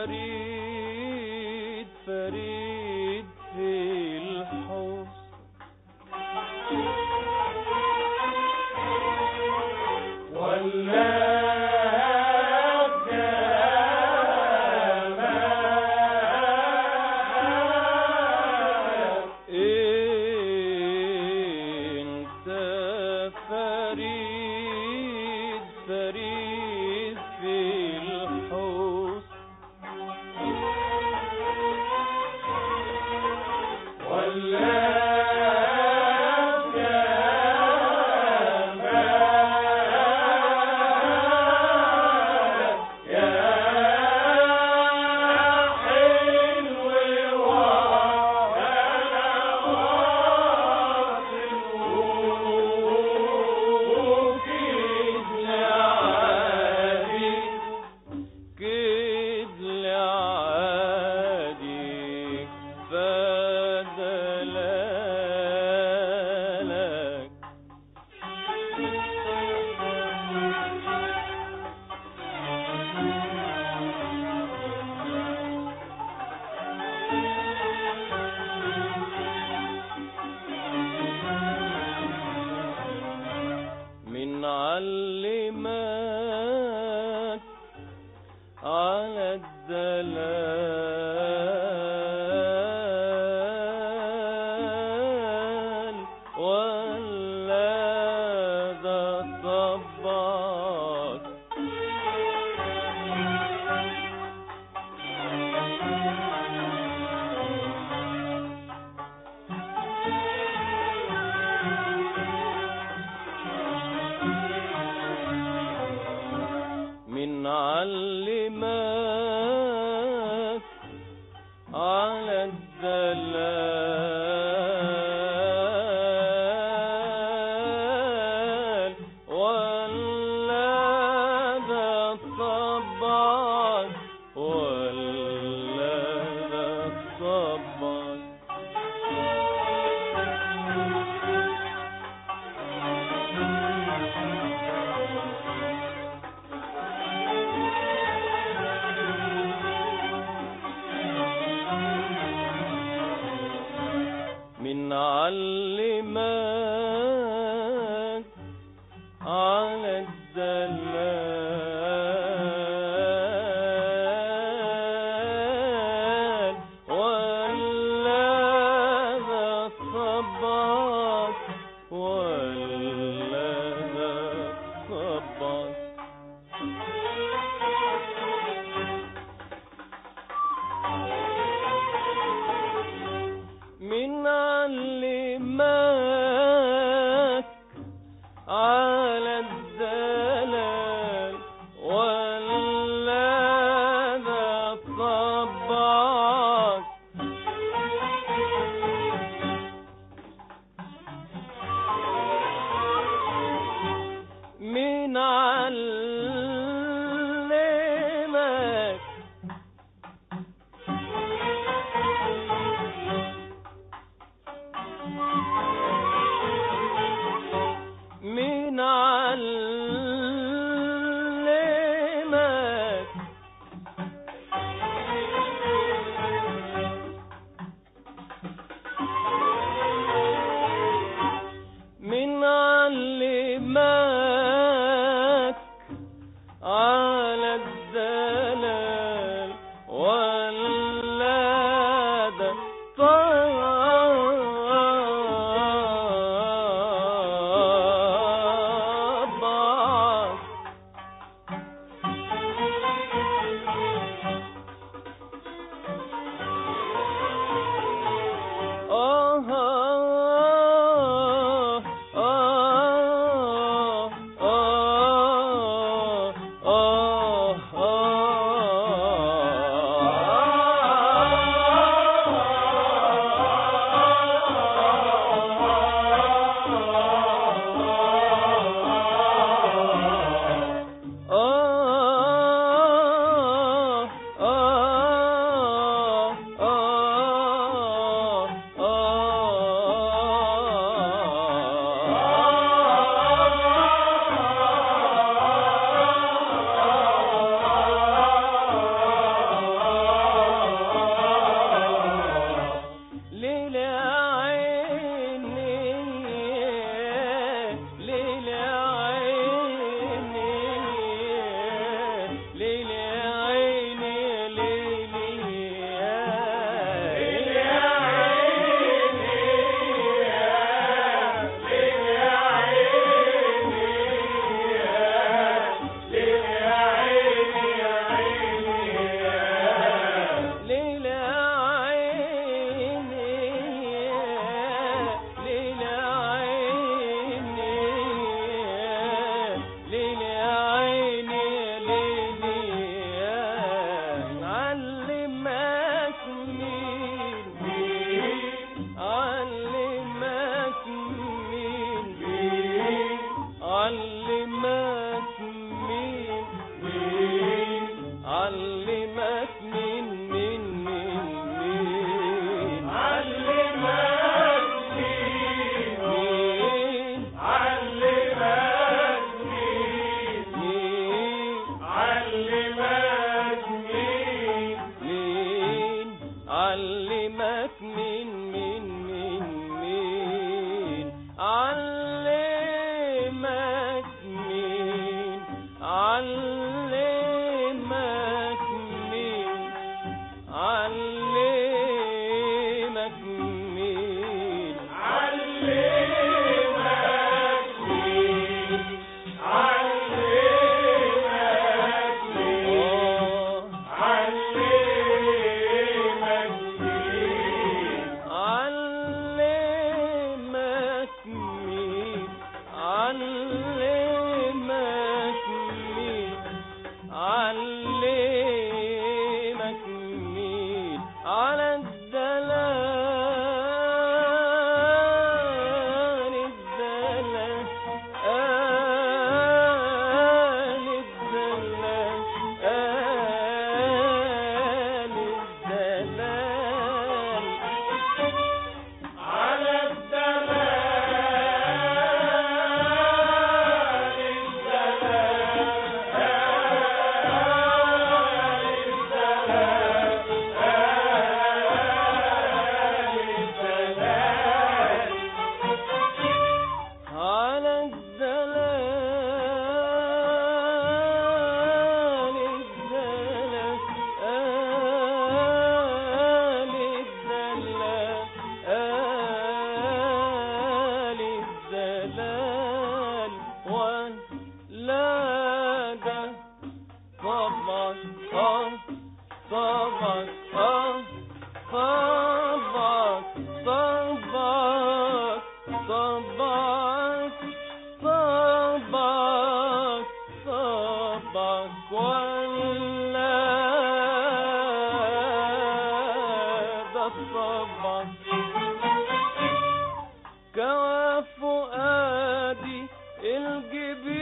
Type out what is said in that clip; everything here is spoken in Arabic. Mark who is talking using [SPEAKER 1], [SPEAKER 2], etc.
[SPEAKER 1] Hari. على صباك صباك صباك ولا. ده كوى فؤادي الجبين